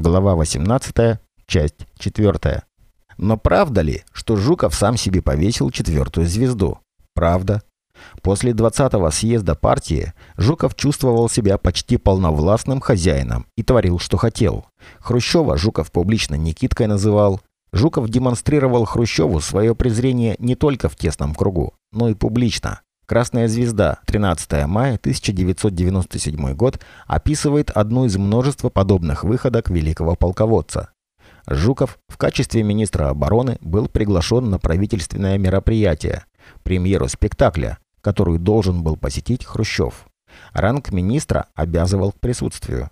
Глава 18, часть 4. Но правда ли, что Жуков сам себе повесил четвертую звезду? Правда. После 20-го съезда партии Жуков чувствовал себя почти полновластным хозяином и творил, что хотел. Хрущева Жуков публично Никиткой называл. Жуков демонстрировал Хрущеву свое презрение не только в тесном кругу, но и публично. «Красная звезда», 13 мая 1997 год, описывает одну из множества подобных выходок великого полководца. Жуков в качестве министра обороны был приглашен на правительственное мероприятие, премьеру спектакля, которую должен был посетить Хрущев. Ранг министра обязывал к присутствию.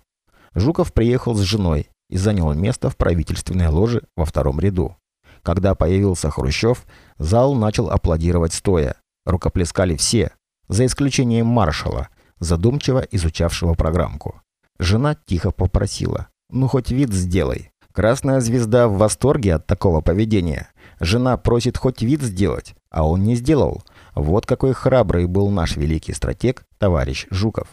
Жуков приехал с женой и занял место в правительственной ложе во втором ряду. Когда появился Хрущев, зал начал аплодировать стоя. Рукоплескали все, за исключением маршала, задумчиво изучавшего программку. Жена тихо попросила. «Ну, хоть вид сделай». Красная звезда в восторге от такого поведения. Жена просит хоть вид сделать, а он не сделал. Вот какой храбрый был наш великий стратег, товарищ Жуков.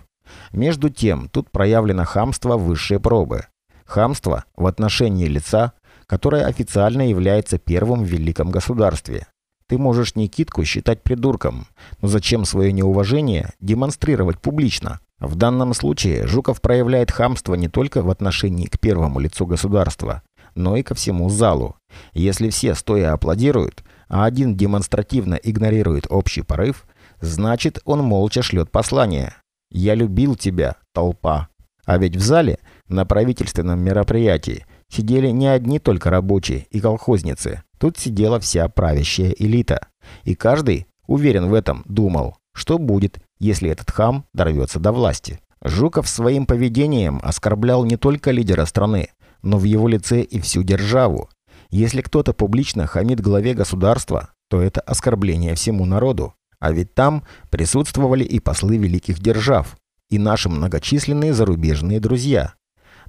Между тем, тут проявлено хамство высшей пробы. Хамство в отношении лица, которое официально является первым в великом государстве. Ты можешь Никитку считать придурком, но зачем свое неуважение демонстрировать публично? В данном случае Жуков проявляет хамство не только в отношении к первому лицу государства, но и ко всему залу. Если все стоя аплодируют, а один демонстративно игнорирует общий порыв, значит он молча шлет послание. «Я любил тебя, толпа». А ведь в зале, на правительственном мероприятии, сидели не одни только рабочие и колхозницы. Тут сидела вся правящая элита. И каждый, уверен в этом, думал, что будет, если этот хам дорвется до власти. Жуков своим поведением оскорблял не только лидера страны, но в его лице и всю державу. Если кто-то публично хамит главе государства, то это оскорбление всему народу. А ведь там присутствовали и послы великих держав, и наши многочисленные зарубежные друзья.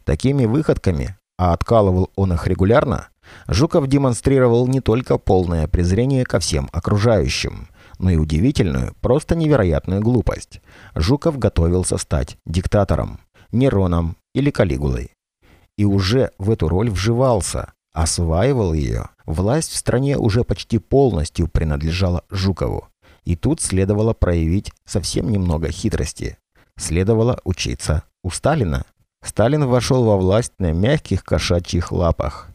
Такими выходками, а откалывал он их регулярно, Жуков демонстрировал не только полное презрение ко всем окружающим, но и удивительную, просто невероятную глупость. Жуков готовился стать диктатором, Нероном или Калигулой. И уже в эту роль вживался, осваивал ее. Власть в стране уже почти полностью принадлежала Жукову. И тут следовало проявить совсем немного хитрости. Следовало учиться у Сталина. Сталин вошел во власть на мягких кошачьих лапах.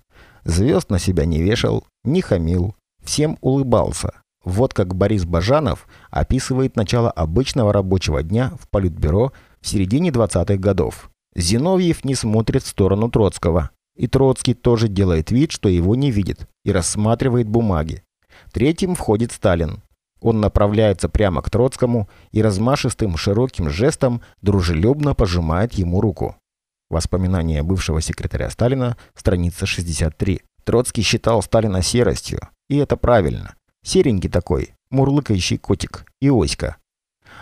Звезд на себя не вешал, не хамил, всем улыбался. Вот как Борис Бажанов описывает начало обычного рабочего дня в Политбюро в середине 20-х годов. Зиновьев не смотрит в сторону Троцкого. И Троцкий тоже делает вид, что его не видит, и рассматривает бумаги. Третьим входит Сталин. Он направляется прямо к Троцкому и размашистым широким жестом дружелюбно пожимает ему руку. Воспоминания бывшего секретаря Сталина, страница 63. Троцкий считал Сталина серостью, и это правильно. Серенький такой, мурлыкающий котик, и оська.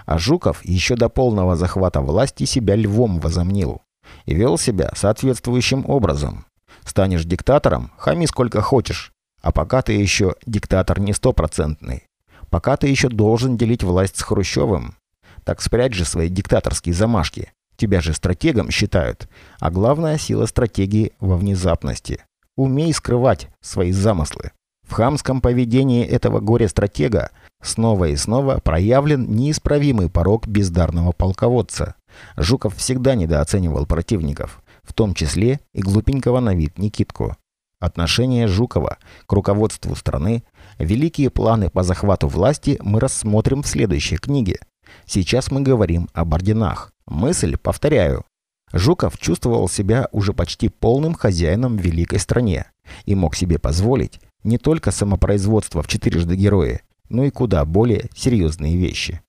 А Жуков еще до полного захвата власти себя львом возомнил. И вел себя соответствующим образом. Станешь диктатором, хами сколько хочешь. А пока ты еще диктатор не стопроцентный. Пока ты еще должен делить власть с Хрущевым. Так спрячь же свои диктаторские замашки. Тебя же стратегом считают. А главная сила стратегии во внезапности. Умей скрывать свои замыслы. В хамском поведении этого горе-стратега снова и снова проявлен неисправимый порог бездарного полководца. Жуков всегда недооценивал противников, в том числе и глупенького на вид Никитку. Отношение Жукова к руководству страны, великие планы по захвату власти мы рассмотрим в следующей книге. Сейчас мы говорим об орденах. Мысль, повторяю. Жуков чувствовал себя уже почти полным хозяином в великой стране и мог себе позволить не только самопроизводство в четырежды герои, но и куда более серьезные вещи.